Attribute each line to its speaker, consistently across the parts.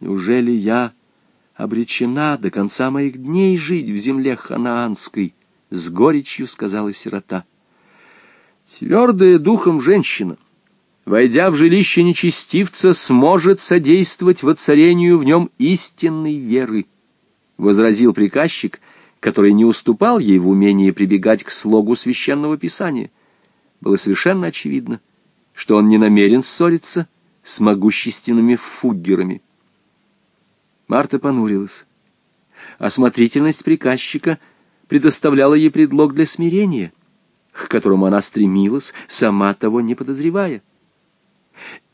Speaker 1: Неужели я обречена до конца моих дней жить в земле ханаанской? С горечью сказала сирота. Твердая духом женщина, войдя в жилище нечестивца, сможет содействовать воцарению в нем истинной веры, — возразил приказчик, который не уступал ей в умении прибегать к слогу священного писания. Было совершенно очевидно, что он не намерен ссориться с могущественными фуггерами. Марта понурилась. Осмотрительность приказчика предоставляла ей предлог для смирения, к которому она стремилась, сама того не подозревая.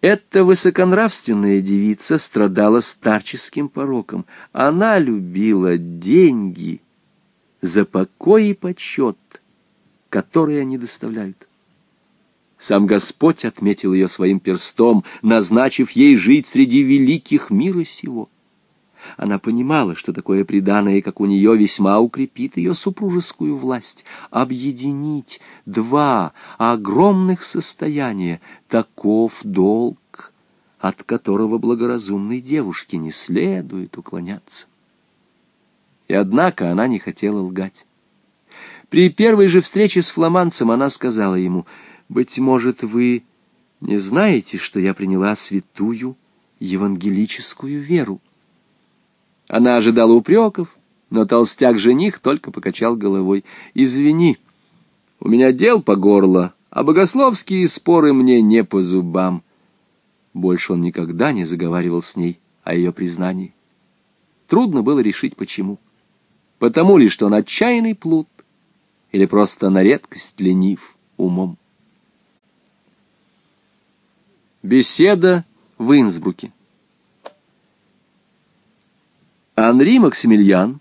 Speaker 1: Эта высоконравственная девица страдала старческим пороком. Она любила деньги за покой и почет, которые они доставляют. Сам Господь отметил ее своим перстом, назначив ей жить среди великих мира сего. Она понимала, что такое преданное, как у нее, весьма укрепит ее супружескую власть. Объединить два огромных состояния — таков долг, от которого благоразумной девушке не следует уклоняться. И однако она не хотела лгать. При первой же встрече с фламандцем она сказала ему, «Быть может, вы не знаете, что я приняла святую евангелическую веру?» Она ожидала упреков, но толстяк-жених только покачал головой. «Извини, у меня дел по горло, а богословские споры мне не по зубам». Больше он никогда не заговаривал с ней о ее признании. Трудно было решить, почему. Потому ли, что он отчаянный плут, или просто на редкость ленив умом. Беседа в Инсбруке Анри Максимилиан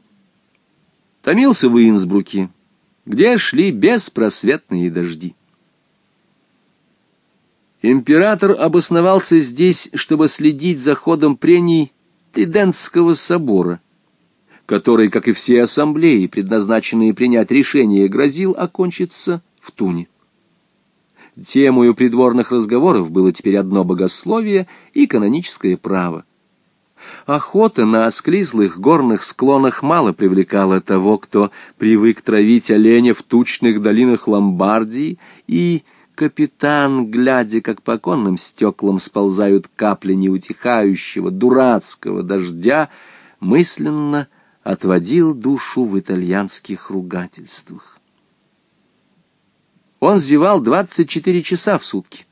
Speaker 1: томился в Инсбруке, где шли беспросветные дожди. Император обосновался здесь, чтобы следить за ходом прений Тридентского собора, который, как и все ассамблеи, предназначенные принять решение, грозил окончиться в Туне. Темою придворных разговоров было теперь одно богословие и каноническое право. Охота на осклизлых горных склонах мало привлекала того, кто привык травить оленя в тучных долинах Ломбардии, и капитан, глядя, как по оконным стеклам сползают капли неутихающего дурацкого дождя, мысленно отводил душу в итальянских ругательствах. Он зевал двадцать четыре часа в сутки.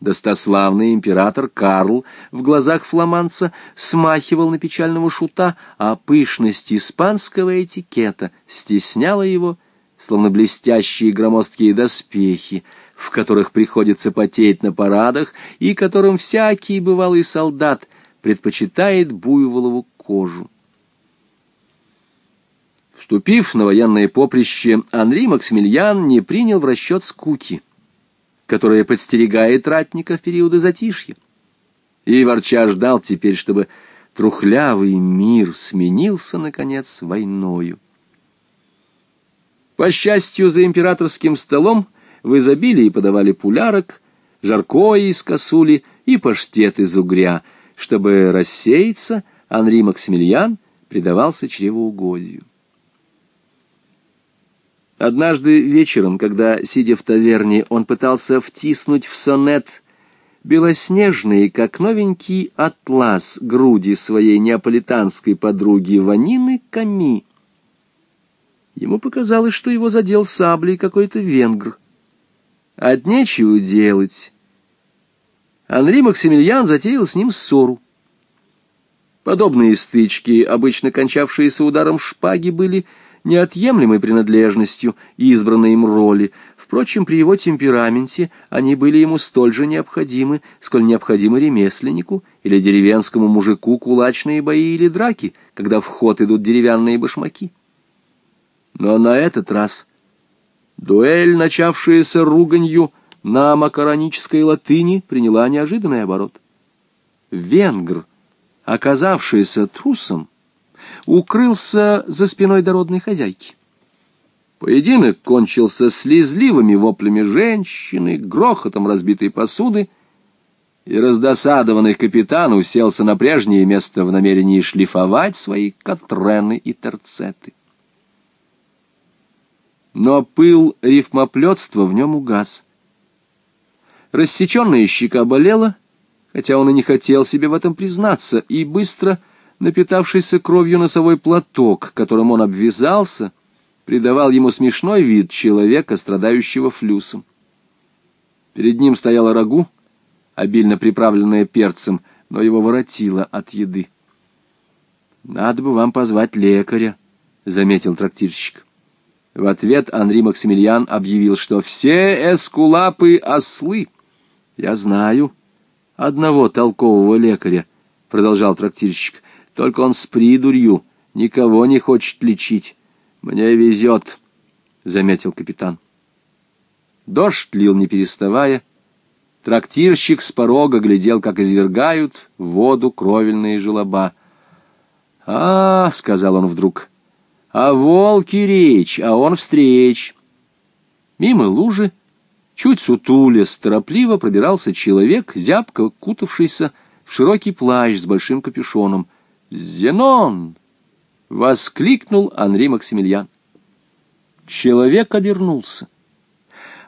Speaker 1: Достославный император Карл в глазах фламанца смахивал на печального шута, а пышность испанского этикета стесняла его, словно блестящие громоздкие доспехи, в которых приходится потеть на парадах и которым всякий бывалый солдат предпочитает буйволову кожу. Вступив на военное поприще, Анри Максимилиан не принял в расчет скуки — которая подстерегает ратника в периоды затишья. И ворча ждал теперь, чтобы трухлявый мир сменился, наконец, войною. По счастью, за императорским столом в изобилии подавали пулярок, жаркое из косули и паштет из угря. Чтобы рассеяться, Анри Максимилиан предавался чревоугодию. Однажды вечером, когда, сидя в таверне, он пытался втиснуть в сонет белоснежные, как новенький атлас, груди своей неаполитанской подруги Ванины Ками, ему показалось, что его задел саблей какой-то венгр. От нечего делать. Анри Максимилиан затеял с ним ссору. Подобные стычки, обычно кончавшиеся ударом шпаги, были неотъемлемой принадлежностью избранной им роли. Впрочем, при его темпераменте они были ему столь же необходимы, сколь необходимы ремесленнику или деревенскому мужику кулачные бои или драки, когда в ход идут деревянные башмаки. Но на этот раз дуэль, начавшаяся руганью на макаронической латыни, приняла неожиданный оборот. Венгр, оказавшийся трусом, укрылся за спиной дородной хозяйки. Поединок кончился слезливыми воплями женщины, грохотом разбитой посуды и раздосадованный капитан уселся на прежнее место в намерении шлифовать свои катрены и терцеты. Но пыл рифмоплетства в нем угас. Рассеченная щека болела, хотя он и не хотел себе в этом признаться, и быстро напитавшийся кровью носовой платок, которым он обвязался, придавал ему смешной вид человека, страдающего флюсом. Перед ним стояла рагу, обильно приправленная перцем, но его воротило от еды. «Надо бы вам позвать лекаря», — заметил трактирщик. В ответ Анри Максимилиан объявил, что все эскулапы — ослы. «Я знаю одного толкового лекаря», — продолжал трактирщик. «Только он с придурью, никого не хочет лечить. Мне везет», — заметил капитан. Дождь лил не переставая, — Трактирщик с порога глядел, как извергают в воду кровельные желоба. «А, — сказал он вдруг, — а волки речь, а он встреч!» Мимо лужи, чуть сутулясь, торопливо пробирался человек, зябко кутавшийся в широкий плащ с большим капюшоном. «Зенон!» — воскликнул Анри Максимилиан. Человек обернулся.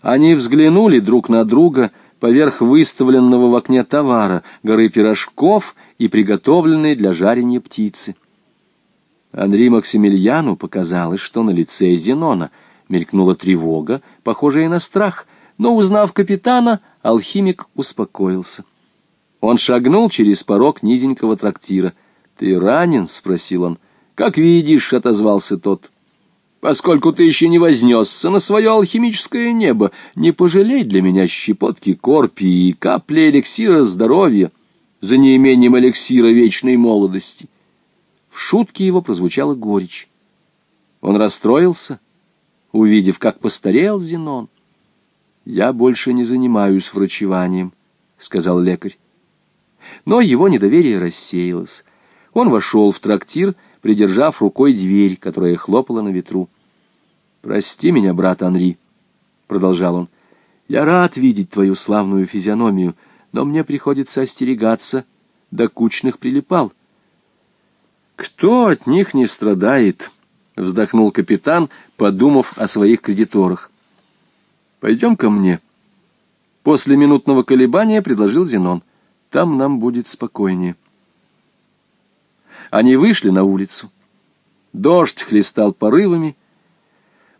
Speaker 1: Они взглянули друг на друга — поверх выставленного в окне товара, горы пирожков и приготовленной для жарения птицы. Анри Максимилиану показалось, что на лице Зенона мелькнула тревога, похожая на страх, но, узнав капитана, алхимик успокоился. Он шагнул через порог низенького трактира. «Ты ранен?» — спросил он. «Как видишь», — отозвался тот поскольку ты еще не вознесся на свое алхимическое небо, не пожалей для меня щепотки корпии и капли эликсира здоровья за неимением эликсира вечной молодости. В шутке его прозвучала горечь. Он расстроился, увидев, как постарел Зенон. «Я больше не занимаюсь врачеванием», — сказал лекарь. Но его недоверие рассеялось. Он вошел в трактир, — придержав рукой дверь, которая хлопала на ветру. «Прости меня, брат Анри», — продолжал он, — «я рад видеть твою славную физиономию, но мне приходится остерегаться до кучных прилипал». «Кто от них не страдает?» — вздохнул капитан, подумав о своих кредиторах. «Пойдем ко мне». После минутного колебания предложил Зенон. «Там нам будет спокойнее». Они вышли на улицу. Дождь хлестал порывами.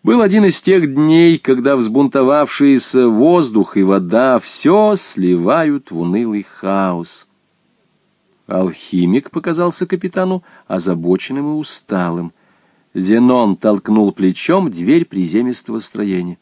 Speaker 1: Был один из тех дней, когда взбунтовавшиеся воздух и вода все сливают в унылый хаос. Алхимик показался капитану озабоченным и усталым. Зенон толкнул плечом дверь приземистого строения.